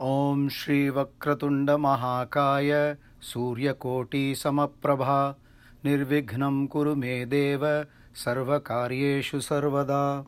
ॐ श्रीवक्रतुण्डमहाकाय सूर्यकोटिसमप्रभा निर्विघ्नं कुरु मे देव सर्वकार्येषु सर्वदा।